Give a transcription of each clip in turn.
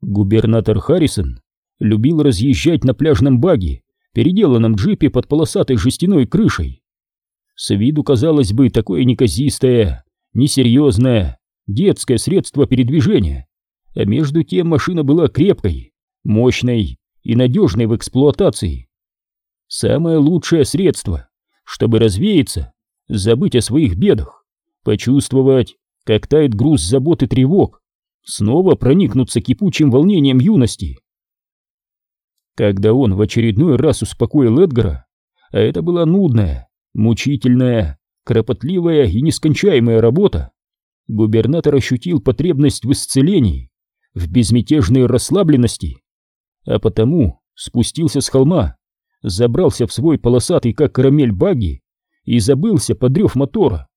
Губернатор Харрисон любил разъезжать на пляжном баге, переделанном джипе под полосатой жестяной крышей. С виду, казалось бы, такое неказистое, несерьезное, детское средство передвижения, а между тем машина была крепкой, мощной и надежной в эксплуатации. Самое лучшее средство, чтобы развеяться, забыть о своих бедах, почувствовать, как тает груз забот и тревог, снова проникнуться кипучим волнением юности. Когда он в очередной раз успокоил Эдгара, а это была нудная, мучительная, кропотливая и нескончаемая работа, губернатор ощутил потребность в исцелении, в безмятежной расслабленности, а потому спустился с холма, забрался в свой полосатый, как карамель, багги и забылся под рев мотора.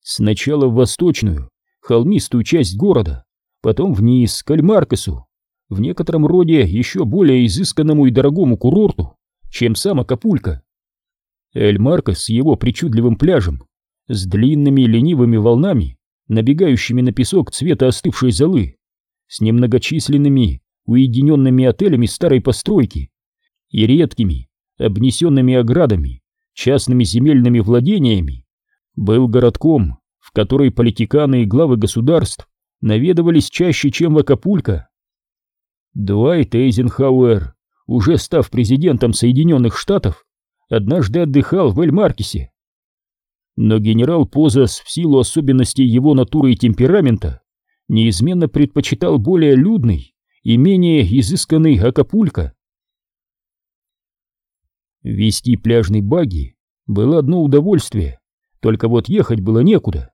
Сначала в восточную, холмистую часть города, потом вниз, к Альмаркесу, в некотором роде еще более изысканному и дорогому курорту, чем сам Акапулько. Эль-Маркос с его причудливым пляжем, с длинными ленивыми волнами, набегающими на песок цвета остывшей золы, с немногочисленными уединенными отелями старой постройки и редкими, обнесенными оградами, частными земельными владениями, был городком, в который политиканы и главы государств наведывались чаще, чем в Акапулько. Дуайт Эйзенхауэр, уже став президентом Соединенных Штатов, однажды отдыхал в Эль-Маркесе. Но генерал Позас в силу особенностей его натуры и темперамента неизменно предпочитал более людный и менее изысканный Акапулько. Вести пляжный багги было одно удовольствие, только вот ехать было некуда.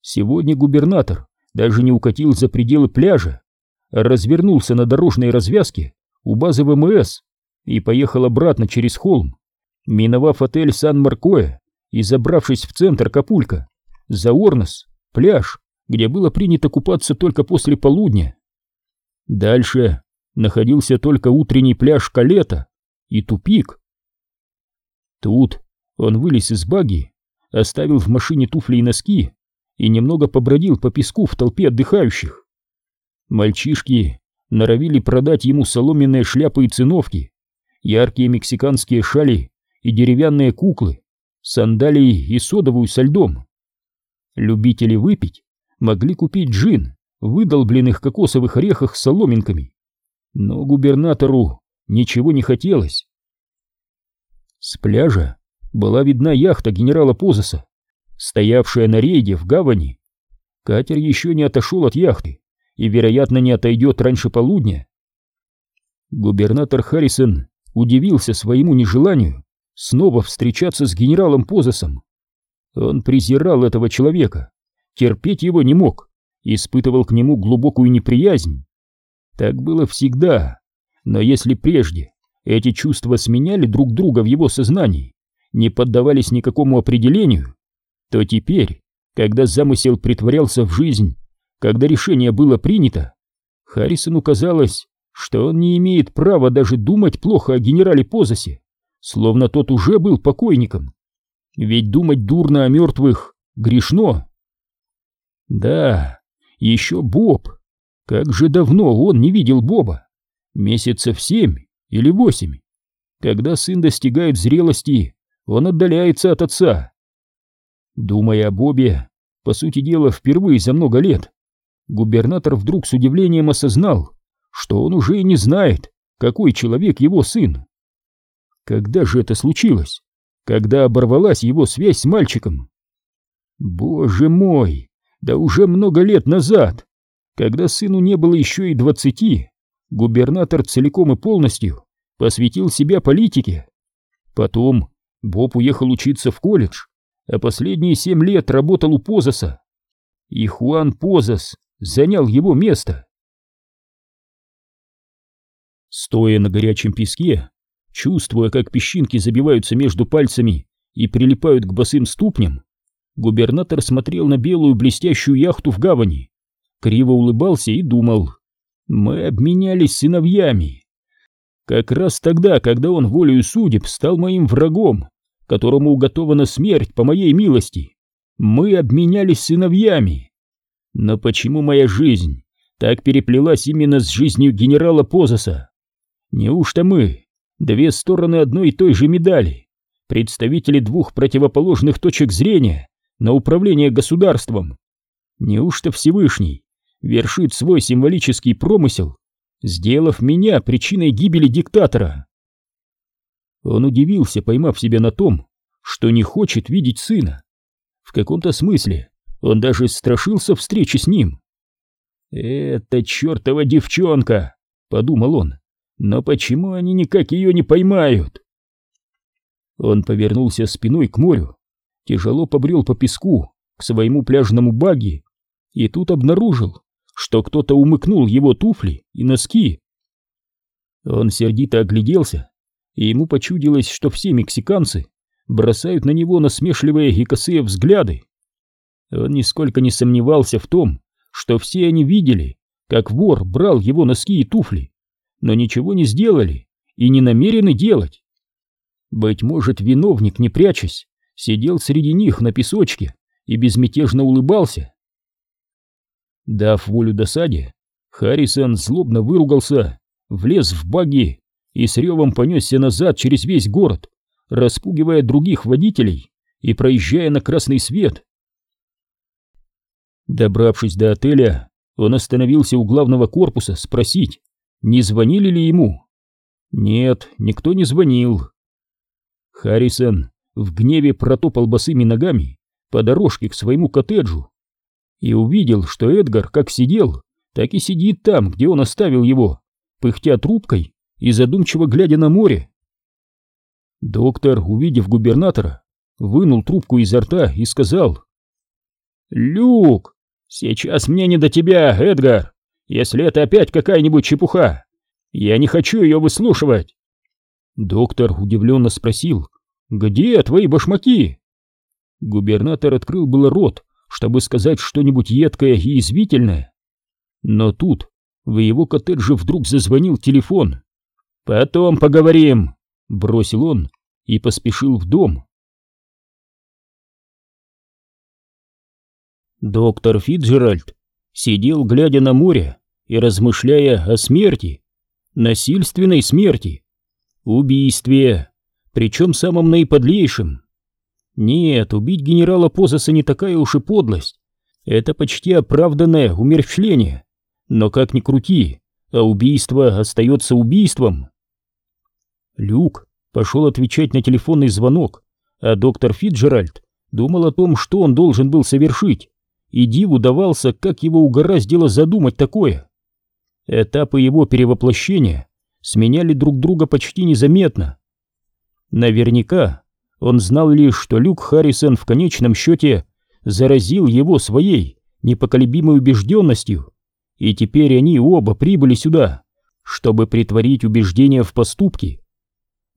Сегодня губернатор даже не укатил за пределы пляжа, а развернулся на дорожной развязке у базы ВМС и поехал обратно через холм, миновав отель Сан-Маркоэ и забравшись в центр Капулька, за Орнос, пляж, где было принято купаться только после полудня. Дальше находился только утренний пляж Калета и тупик. Тут он вылез из баги, оставил в машине туфли и носки и немного побродил по песку в толпе отдыхающих. Мальчишки норовили продать ему соломенные шляпы и циновки, яркие мексиканские шали и деревянные куклы, сандалии и содовую со льдом. Любители выпить могли купить джин в выдолбленных кокосовых орехах с соломинками, но губернатору ничего не хотелось. С пляжа была видна яхта генерала Позаса, стоявшая на рейде в гавани. Катер еще не отошел от яхты и, вероятно, не отойдет раньше полудня. Губернатор Харрисон удивился своему нежеланию снова встречаться с генералом Позасом. Он презирал этого человека, терпеть его не мог, испытывал к нему глубокую неприязнь. Так было всегда, но если прежде эти чувства сменяли друг друга в его сознании, не поддавались никакому определению, то теперь, когда замысел притворялся в жизнь, когда решение было принято, Харрисону казалось, что он не имеет права даже думать плохо о генерале Позасе, словно тот уже был покойником. Ведь думать дурно о мертвых грешно. Да, еще Боб. Как же давно он не видел Боба? Месяцев семь или восемь. Когда сын достигает зрелости, он отдаляется от отца. Думая о Бобе, по сути дела, впервые за много лет, губернатор вдруг с удивлением осознал, что он уже и не знает, какой человек его сын. Когда же это случилось? Когда оборвалась его связь с мальчиком? Боже мой, да уже много лет назад, когда сыну не было еще и двадцати, губернатор целиком и полностью посвятил себя политике. Потом Боб уехал учиться в колледж, а последние семь лет работал у Позаса. И Хуан Позас занял его место. Стоя на горячем песке, чувствуя, как песчинки забиваются между пальцами и прилипают к босым ступням, губернатор смотрел на белую блестящую яхту в гавани, криво улыбался и думал, мы обменялись сыновьями. Как раз тогда, когда он волею судеб стал моим врагом, которому уготована смерть по моей милости. Мы обменялись сыновьями. Но почему моя жизнь так переплелась именно с жизнью генерала Позаса? Неужто мы, две стороны одной и той же медали, представители двух противоположных точек зрения на управление государством? Неужто Всевышний вершит свой символический промысел, сделав меня причиной гибели диктатора? Он удивился, поймав себя на том, что не хочет видеть сына. В каком-то смысле он даже страшился встречи с ним. «Это чертова девчонка!» — подумал он. «Но почему они никак ее не поймают?» Он повернулся спиной к морю, тяжело побрел по песку к своему пляжному багги и тут обнаружил, что кто-то умыкнул его туфли и носки. Он сердито огляделся, и ему почудилось, что все мексиканцы бросают на него насмешливые и косые взгляды. Он нисколько не сомневался в том, что все они видели, как вор брал его носки и туфли, но ничего не сделали и не намерены делать. Быть может, виновник, не прячась, сидел среди них на песочке и безмятежно улыбался. Дав волю досаде, Харрисон злобно выругался, влез в багги и с ревом понесся назад через весь город, распугивая других водителей и проезжая на красный свет. Добравшись до отеля, он остановился у главного корпуса спросить, не звонили ли ему. Нет, никто не звонил. Харрисон в гневе протопал босыми ногами по дорожке к своему коттеджу и увидел, что Эдгар как сидел, так и сидит там, где он оставил его, пыхтя трубкой и задумчиво глядя на море. Доктор, увидев губернатора, вынул трубку изо рта и сказал «Люк, сейчас мне не до тебя, Эдгар, если это опять какая-нибудь чепуха. Я не хочу ее выслушивать». Доктор удивленно спросил «Где твои башмаки?» Губернатор открыл было рот, чтобы сказать что-нибудь едкое и извительное. Но тут в его коттедже вдруг зазвонил телефон. «Потом поговорим», — бросил он и поспешил в дом. Доктор Фитджеральд сидел, глядя на море и размышляя о смерти, насильственной смерти, убийстве, причем самом наиподлейшем. Нет, убить генерала Позаса не такая уж и подлость. Это почти оправданное умерщвление. Но как ни крути, а убийство остается убийством. Люк пошел отвечать на телефонный звонок, а доктор Фитджеральд думал о том, что он должен был совершить, и диву давался, как его угораздило задумать такое. Этапы его перевоплощения сменяли друг друга почти незаметно. Наверняка он знал лишь, что Люк Харрисон в конечном счете заразил его своей непоколебимой убежденностью, и теперь они оба прибыли сюда, чтобы притворить убеждения в поступки.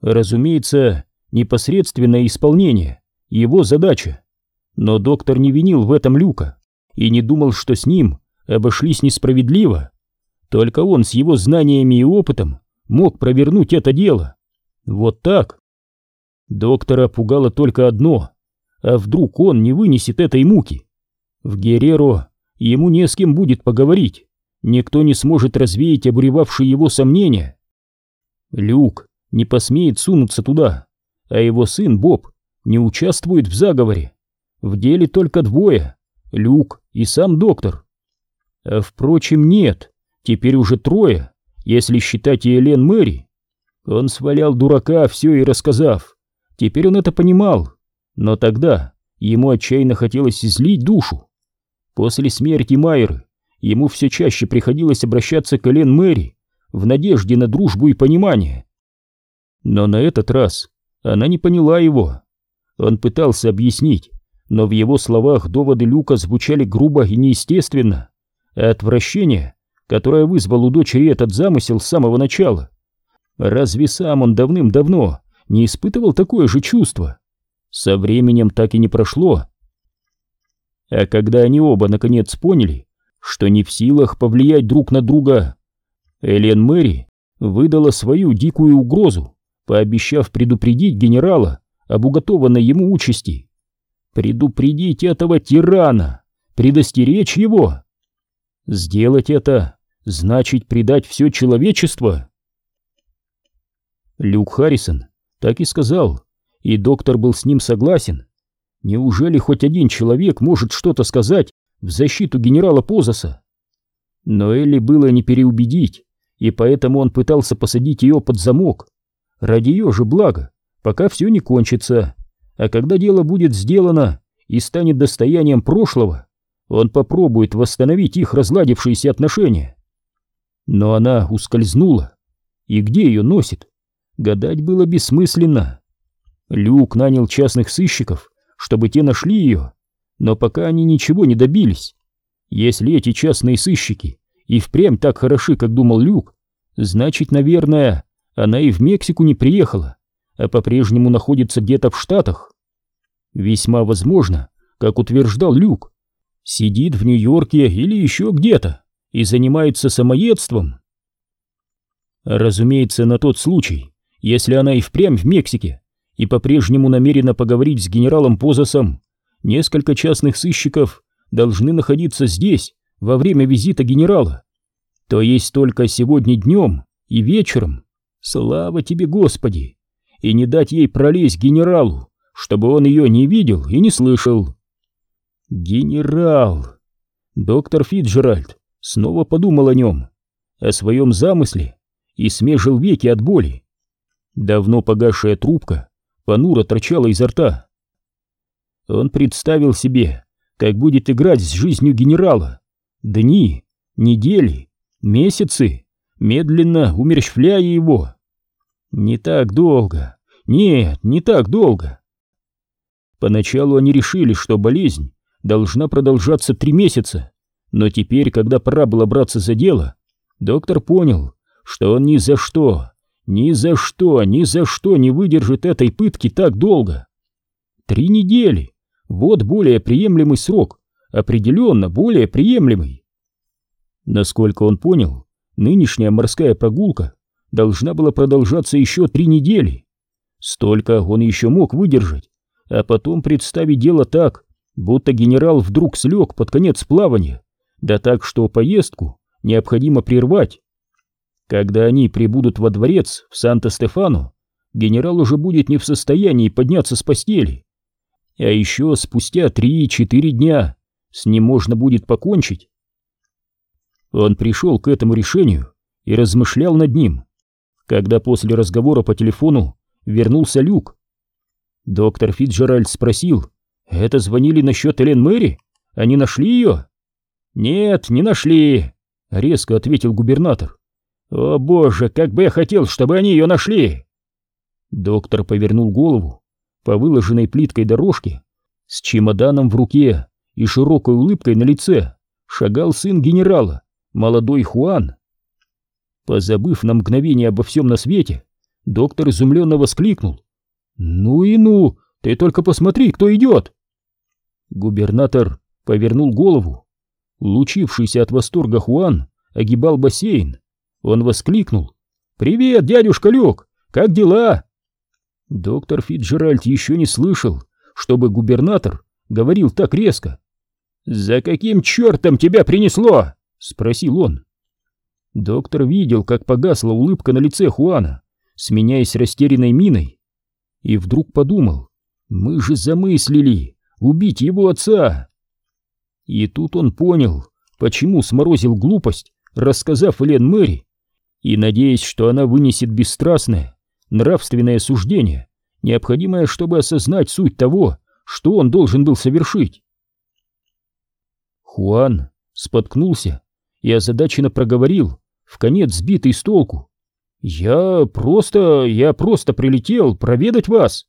Разумеется, непосредственное исполнение — его задача, но доктор не винил в этом Люка и не думал, что с ним обошлись несправедливо. Только он с его знаниями и опытом мог провернуть это дело. Вот так. Доктора пугало только одно. А вдруг он не вынесет этой муки? В Герреро ему не с кем будет поговорить. Никто не сможет развеять обуревавшие его сомнения. Люк не посмеет сунуться туда, а его сын Боб не участвует в заговоре. В деле только двое — Люк и сам доктор. А впрочем, нет, теперь уже трое, если считать и Элен Мэри. Он свалял дурака, все и рассказав. Теперь он это понимал, но тогда ему отчаянно хотелось излить душу. После смерти Майеры ему все чаще приходилось обращаться к Элен Мэри в надежде на дружбу и понимание. Но на этот раз она не поняла его. Он пытался объяснить, но в его словах доводы Люка звучали грубо и неестественно, а отвращение, которое вызвал у дочери этот замысел с самого начала. Разве сам он давным-давно не испытывал такое же чувство? Со временем так и не прошло. А когда они оба наконец поняли, что не в силах повлиять друг на друга, Элен Мэри выдала свою дикую угрозу, пообещав предупредить генерала об уготованной ему участи. Предупредить этого тирана, предостеречь его. Сделать это значит предать все человечество. Люк Харрисон так и сказал, и доктор был с ним согласен. Неужели хоть один человек может что-то сказать в защиту генерала Позаса? Но Элли было не переубедить, и поэтому он пытался посадить ее под замок. Ради ее же блага, пока все не кончится. А когда дело будет сделано и станет достоянием прошлого, он попробует восстановить их разладившиеся отношения. Но она ускользнула. И где ее носит? Гадать было бессмысленно. Люк нанял частных сыщиков, чтобы те нашли ее, но пока они ничего не добились. Если эти частные сыщики и впрямь так хороши, как думал Люк, значит, наверное, она и в Мексику не приехала, а по-прежнему находится где-то в Штатах. Весьма возможно, как утверждал Люк, сидит в Нью-Йорке или еще где-то и занимается самоедством. Разумеется, на тот случай, если она и впрямь в Мексике и по-прежнему намерена поговорить с генералом Позасом, несколько частных сыщиков должны находиться здесь во время визита генерала. То есть только сегодня днем и вечером. Слава тебе, Господи! И не дать ей пролезть генералу, чтобы он ее не видел и не слышал. Генерал! Доктор Фитджеральд снова подумал о нем, о своем замысле и смежил веки от боли. Давно погасшая трубка понуро торчала изо рта. Он представил себе, как будет играть с жизнью генерала. Дни, недели, месяцы, медленно умерщвляя его. Не так долго, нет, не так долго. Поначалу они решили, что болезнь должна продолжаться три месяца, но теперь, когда пора было браться за дело, доктор понял, что он ни за что, ни за что, ни за что не выдержит этой пытки так долго. Три недели. Вот более приемлемый срок, определенно более приемлемый. Насколько он понял, нынешняя морская прогулка должна была продолжаться еще три недели. Столько он еще мог выдержать, а потом представить дело так, будто генерал вдруг слег под конец плавания, да так, что поездку необходимо прервать. Когда они прибудут во дворец в Санта-Стефану, генерал уже будет не в состоянии подняться с постели. А еще спустя три-четыре дня с ним можно будет покончить. Он пришел к этому решению и размышлял над ним, когда после разговора по телефону вернулся Люк. Доктор Фитджеральд спросил, «Это звонили насчет Элен Мэри? Они нашли ее?» «Нет, не нашли», — резко ответил губернатор. «О боже, как бы я хотел, чтобы они ее нашли!» Доктор повернул голову по выложенной плиткой дорожке с чемоданом в руке и широкой улыбкой на лице шагал сын генерала, молодой Хуан. Позабыв на мгновение обо всем на свете, доктор изумленно воскликнул. «Ну и ну! Ты только посмотри, кто идет!» Губернатор повернул голову. Лучившийся от восторга Хуан огибал бассейн. Он воскликнул. «Привет, дядюшка Люк! Как дела?» Доктор Фитджеральд еще не слышал, чтобы губернатор говорил так резко. «За каким чертом тебя принесло?» — спросил он. Доктор видел, как погасла улыбка на лице Хуана, сменяясь растерянной миной, и вдруг подумал, «Мы же замыслили убить его отца!» И тут он понял, почему сморозил глупость, рассказав Элен Мэри, и надеясь, что она вынесет бесстрастное, нравственное суждение, необходимое, чтобы осознать суть того, что он должен был совершить. Хуан споткнулся и озадаченно проговорил, в конец сбитый с толку. «Я просто... я просто прилетел проведать вас!»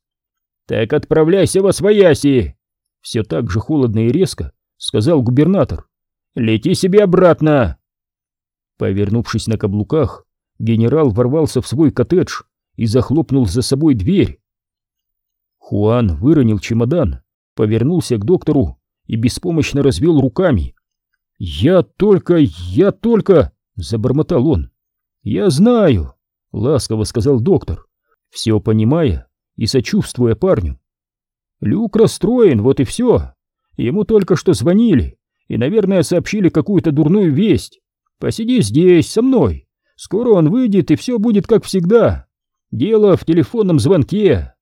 «Так отправляйся во свояси!» Все так же холодно и резко сказал губернатор. «Лети себе обратно!» Повернувшись на каблуках, генерал ворвался в свой коттедж и захлопнул за собой дверь. Хуан выронил чемодан, повернулся к доктору и беспомощно развел руками. «Я только... я только...» — забормотал он. «Я знаю», — ласково сказал доктор, все понимая и сочувствуя парню. «Люк расстроен, вот и все. Ему только что звонили и, наверное, сообщили какую-то дурную весть. Посиди здесь, со мной. Скоро он выйдет, и все будет как всегда. Дело в телефонном звонке.